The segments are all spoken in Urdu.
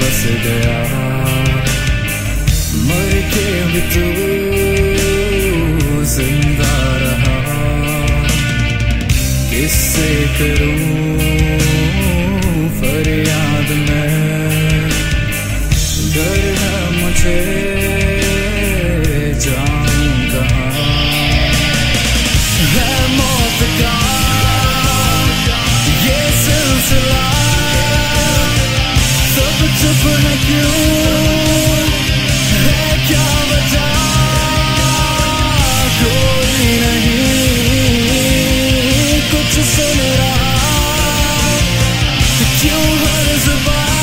بس گیا Your heart is a bomb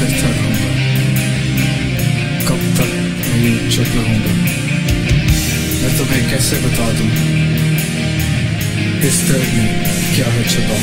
سجتا رہوں گا کب تک میں یہ چپ رہوں گا میں تمہیں کیسے بتا دوں اس درد میں کیا ہے چھپا